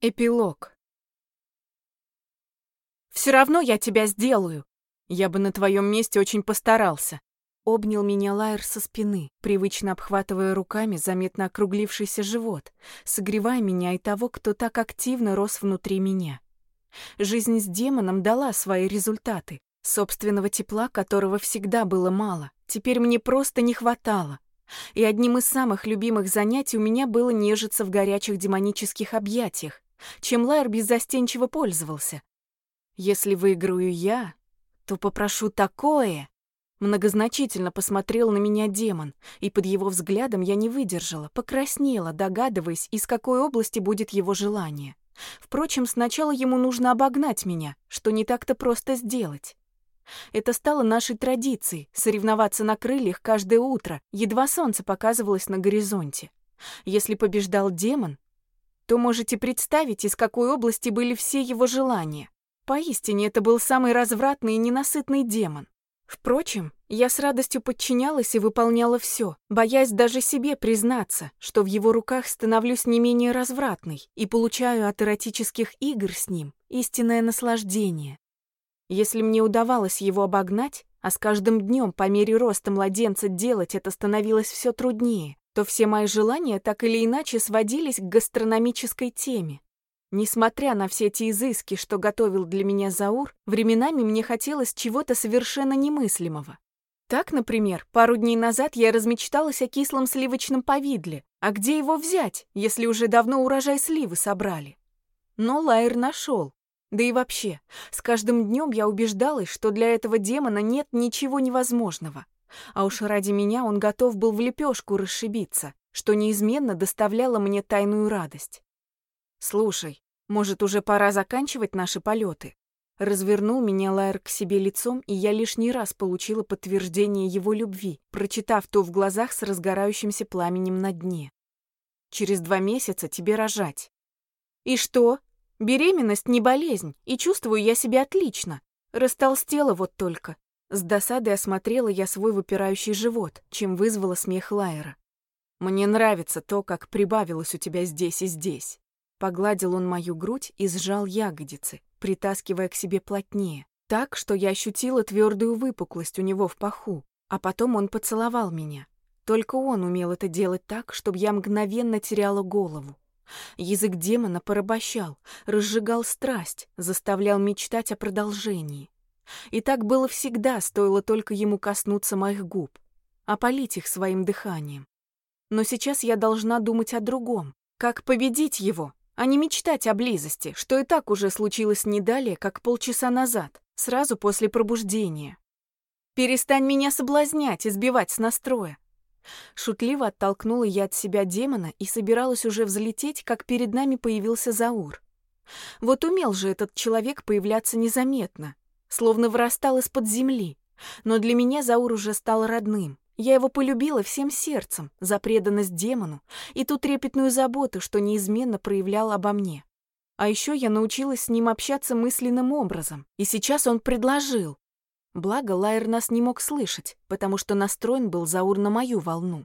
Эпилог. «Все равно я тебя сделаю. Я бы на твоем месте очень постарался». Обнял меня Лайер со спины, привычно обхватывая руками заметно округлившийся живот, согревая меня и того, кто так активно рос внутри меня. Жизнь с демоном дала свои результаты. Собственного тепла, которого всегда было мало, теперь мне просто не хватало. И одним из самых любимых занятий у меня было нежиться в горячих демонических объятиях, чем Лайер беззастенчиво пользовался. Если выиграю я, то попрошу такое. Многозначительно посмотрел на меня демон, и под его взглядом я не выдержала, покраснела, догадываясь, из какой области будет его желание. Впрочем, сначала ему нужно обогнать меня, что не так-то просто сделать. Это стало нашей традицией — соревноваться на крыльях каждое утро, едва солнце показывалось на горизонте. Если побеждал демон, то можете представить, из какой области были все его желания. Поистине, это был самый развратный и ненасытный демон. Впрочем, я с радостью подчинялась и выполняла все, боясь даже себе признаться, что в его руках становлюсь не менее развратной и получаю от эротических игр с ним истинное наслаждение. Если мне удавалось его обогнать, а с каждым днем по мере роста младенца делать это становилось все труднее, то все мои желания так или иначе сводились к гастрономической теме. Несмотря на все эти изыски, что готовил для меня Заур, временами мне хотелось чего-то совершенно немыслимого. Так, например, пару дней назад я размечталась о кислом сливочном повидле. А где его взять, если уже давно урожай сливы собрали? Но Лайер нашел. Да и вообще, с каждым днем я убеждалась, что для этого демона нет ничего невозможного. А уж ради меня он готов был в лепешку расшибиться, что неизменно доставляло мне тайную радость. «Слушай, может, уже пора заканчивать наши полеты?» Развернул меня Лайер к себе лицом, и я лишний раз получила подтверждение его любви, прочитав то в глазах с разгорающимся пламенем на дне. «Через два месяца тебе рожать». «И что? Беременность не болезнь, и чувствую я себя отлично. Растолстела вот только. С досадой осмотрела я свой выпирающий живот, чем вызвала смех Лайера. «Мне нравится то, как прибавилось у тебя здесь и здесь». Погладил он мою грудь и сжал ягодицы, притаскивая к себе плотнее, так, что я ощутила твердую выпуклость у него в паху, а потом он поцеловал меня. Только он умел это делать так, чтобы я мгновенно теряла голову. Язык демона порабощал, разжигал страсть, заставлял мечтать о продолжении. И так было всегда, стоило только ему коснуться моих губ, опалить их своим дыханием. Но сейчас я должна думать о другом. Как победить его, а не мечтать о близости, что и так уже случилось не далее, как полчаса назад, сразу после пробуждения. «Перестань меня соблазнять и сбивать с настроя!» Шутливо оттолкнула я от себя демона и собиралась уже взлететь, как перед нами появился Заур. Вот умел же этот человек появляться незаметно, словно вырастал из-под земли. Но для меня Заур уже стал родным. Я его полюбила всем сердцем за преданность демону и ту трепетную заботу, что неизменно проявлял обо мне. А еще я научилась с ним общаться мысленным образом, и сейчас он предложил. Благо, Лайер нас не мог слышать, потому что настроен был Заур на мою волну.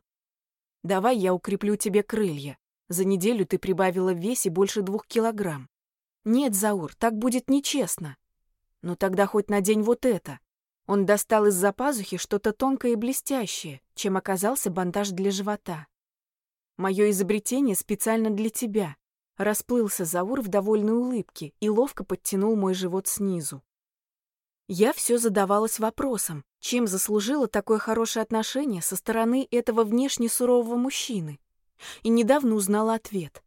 «Давай я укреплю тебе крылья. За неделю ты прибавила в весе больше двух килограмм». «Нет, Заур, так будет нечестно. Ну тогда хоть надень вот это. Он достал из-за пазухи что-то тонкое и блестящее, чем оказался бандаж для живота. Мое изобретение специально для тебя. Расплылся Заур в довольной улыбке и ловко подтянул мой живот снизу. Я все задавалась вопросом, чем заслужила такое хорошее отношение со стороны этого внешне сурового мужчины. И недавно узнала ответ.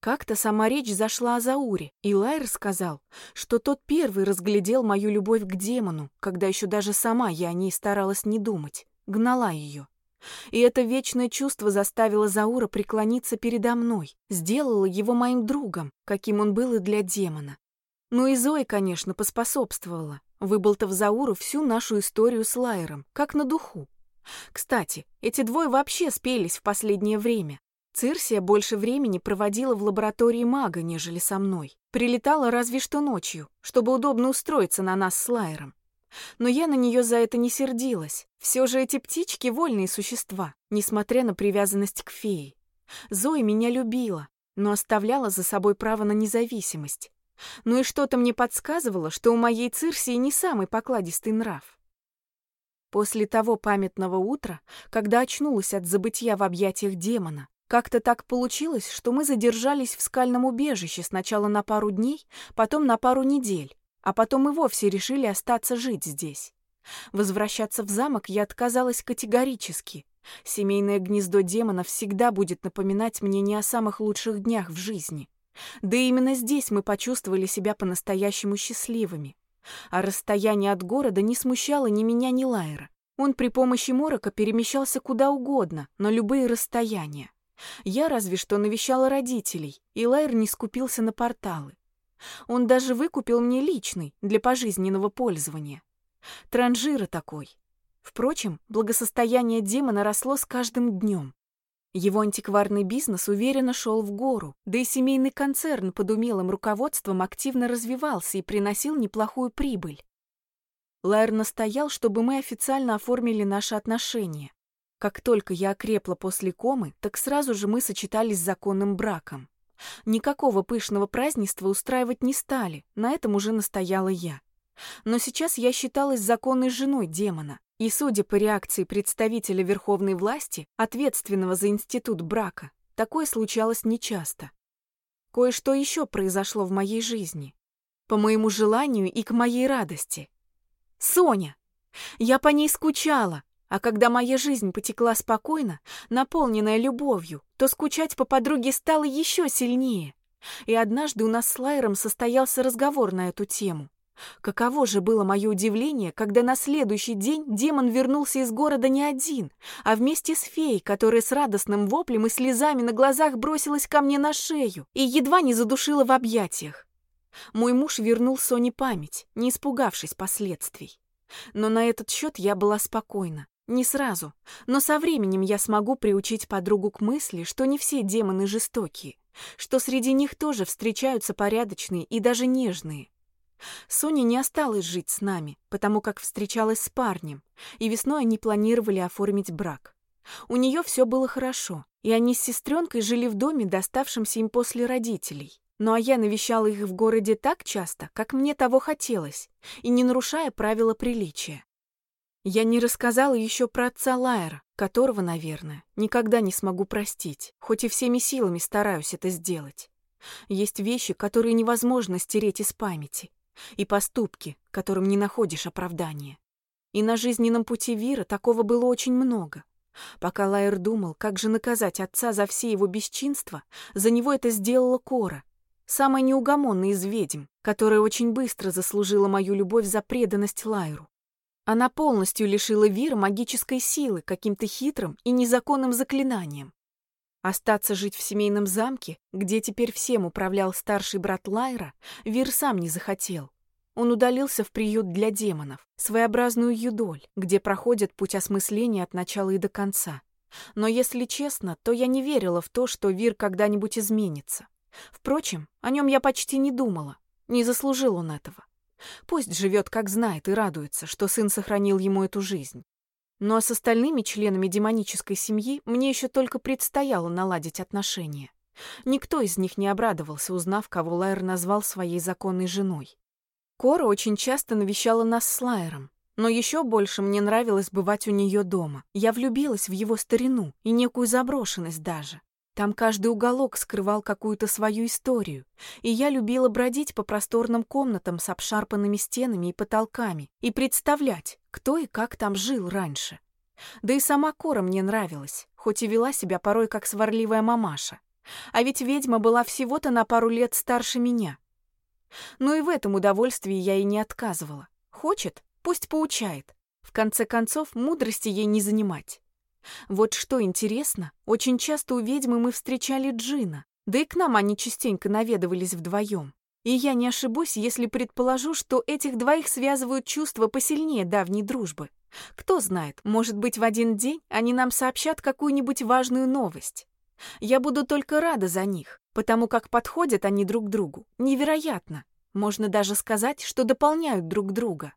Как-то сама речь зашла о Зауре, и Лайер сказал, что тот первый разглядел мою любовь к демону, когда еще даже сама я о ней старалась не думать, гнала ее. И это вечное чувство заставило Заура преклониться передо мной, сделало его моим другом, каким он был и для демона. Ну и Зои, конечно, поспособствовала, выболтав Зауру всю нашу историю с Лайером, как на духу. Кстати, эти двое вообще спелись в последнее время. Цирсия больше времени проводила в лаборатории мага, нежели со мной. Прилетала разве что ночью, чтобы удобно устроиться на нас с Лайером. Но я на нее за это не сердилась. Все же эти птички — вольные существа, несмотря на привязанность к фее. Зои меня любила, но оставляла за собой право на независимость. Ну и что-то мне подсказывало, что у моей Цирсии не самый покладистый нрав. После того памятного утра, когда очнулась от забытья в объятиях демона, как-то так получилось, что мы задержались в скальном убежище сначала на пару дней, потом на пару недель, а потом и вовсе решили остаться жить здесь. Возвращаться в замок я отказалась категорически. Семейное гнездо демона всегда будет напоминать мне не о самых лучших днях в жизни. Да именно здесь мы почувствовали себя по-настоящему счастливыми. А расстояние от города не смущало ни меня, ни Лайера. Он при помощи морока перемещался куда угодно, на любые расстояния. Я разве что навещала родителей, и Лайер не скупился на порталы. Он даже выкупил мне личный, для пожизненного пользования. Транжира такой. Впрочем, благосостояние демона росло с каждым днем. Его антикварный бизнес уверенно шел в гору, да и семейный концерн под умелым руководством активно развивался и приносил неплохую прибыль. Лайер настоял, чтобы мы официально оформили наши отношения. Как только я окрепла после комы, так сразу же мы сочетались с законным браком. Никакого пышного празднества устраивать не стали, на этом уже настояла я. Но сейчас я считалась законной женой демона, и, судя по реакции представителя верховной власти, ответственного за институт брака, такое случалось нечасто. Кое-что еще произошло в моей жизни. По моему желанию и к моей радости. Соня! Я по ней скучала, а когда моя жизнь потекла спокойно, наполненная любовью, то скучать по подруге стало еще сильнее. И однажды у нас с Лайером состоялся разговор на эту тему. Каково же было мое удивление, когда на следующий день демон вернулся из города не один, а вместе с феей, которая с радостным воплем и слезами на глазах бросилась ко мне на шею и едва не задушила в объятиях. Мой муж вернул Соне память, не испугавшись последствий. Но на этот счет я была спокойна. Не сразу, но со временем я смогу приучить подругу к мысли, что не все демоны жестокие, что среди них тоже встречаются порядочные и даже нежные. Соня не осталась жить с нами, потому как встречалась с парнем, и весной они планировали оформить брак. У нее все было хорошо, и они с сестренкой жили в доме, доставшемся им после родителей. Ну а я навещала их в городе так часто, как мне того хотелось, и не нарушая правила приличия. Я не рассказала еще про отца Лайера, которого, наверное, никогда не смогу простить, хоть и всеми силами стараюсь это сделать. Есть вещи, которые невозможно стереть из памяти, и поступки, которым не находишь оправдания. И на жизненном пути Вира такого было очень много. Пока Лайер думал, как же наказать отца за все его бесчинства, за него это сделала Кора, самая неугомонная из ведьм, которая очень быстро заслужила мою любовь за преданность Лайеру. Она полностью лишила Вира магической силы каким-то хитрым и незаконным заклинанием. Остаться жить в семейном замке, где теперь всем управлял старший брат Лайра, Вир сам не захотел. Он удалился в приют для демонов, своеобразную юдоль, где проходит путь осмысления от начала и до конца. Но если честно, то я не верила в то, что Вир когда-нибудь изменится. Впрочем, о нем я почти не думала. Не заслужил он этого. Пусть живет, как знает, и радуется, что сын сохранил ему эту жизнь. Но с остальными членами демонической семьи мне еще только предстояло наладить отношения. Никто из них не обрадовался, узнав, кого Лайер назвал своей законной женой. Кора очень часто навещала нас с Лайером, но еще больше мне нравилось бывать у нее дома. Я влюбилась в его старину и некую заброшенность даже. Там каждый уголок скрывал какую-то свою историю, и я любила бродить по просторным комнатам с обшарпанными стенами и потолками и представлять, кто и как там жил раньше. Да и сама Кора мне нравилась, хоть и вела себя порой как сварливая мамаша. А ведь ведьма была всего-то на пару лет старше меня. Но и в этом удовольствии я ей не отказывала. Хочет, пусть поучает. В конце концов, мудрости ей не занимать. Вот что интересно, очень часто у ведьмы мы встречали Джина, да и к нам они частенько наведывались вдвоем. И я не ошибусь, если предположу, что этих двоих связывают чувства посильнее давней дружбы. Кто знает, может быть, в один день они нам сообщат какую-нибудь важную новость. Я буду только рада за них, потому как подходят они друг другу. Невероятно. Можно даже сказать, что дополняют друг друга.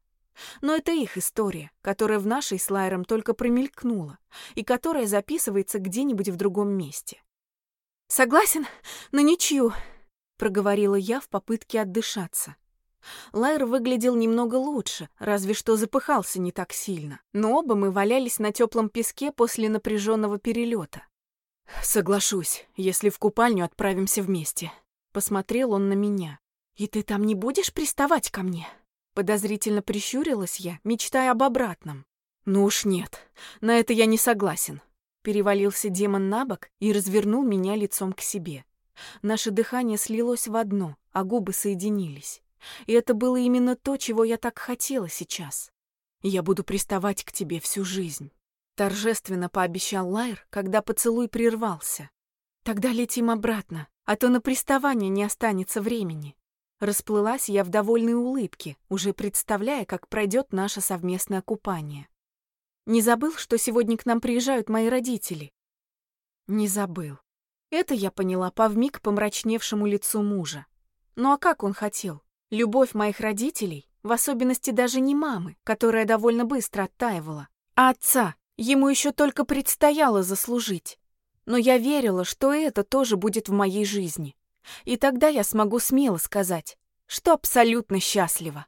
Но это их история, которая в нашей с Лайером только промелькнула и которая записывается где-нибудь в другом месте. Согласен на ничью, проговорила я в попытке отдышаться. Лайер выглядел немного лучше, разве что запыхался не так сильно. Но оба мы валялись на теплом песке после напряженного перелета. «Соглашусь, если в купальню отправимся вместе». Посмотрел он на меня. «И ты там не будешь приставать ко мне?» Подозрительно прищурилась я, мечтая об обратном. «Ну уж нет, на это я не согласен». Перевалился демон на бок и развернул меня лицом к себе. Наше дыхание слилось в одно, а губы соединились. И это было именно то, чего я так хотела сейчас. Я буду приставать к тебе всю жизнь. Торжественно пообещал Лайер, когда поцелуй прервался. Тогда летим обратно, а то на приставание не останется времени. Расплылась я в довольной улыбке, уже представляя, как пройдет наше совместное купание. Не забыл, что сегодня к нам приезжают мои родители? Не забыл. Это я поняла по вмиг помрачневшему лицу мужа. Ну а как он хотел? Любовь моих родителей, в особенности даже не мамы, которая довольно быстро оттаивала, а отца, ему еще только предстояло заслужить. Но я верила, что это тоже будет в моей жизни. И тогда я смогу смело сказать, что абсолютно счастлива.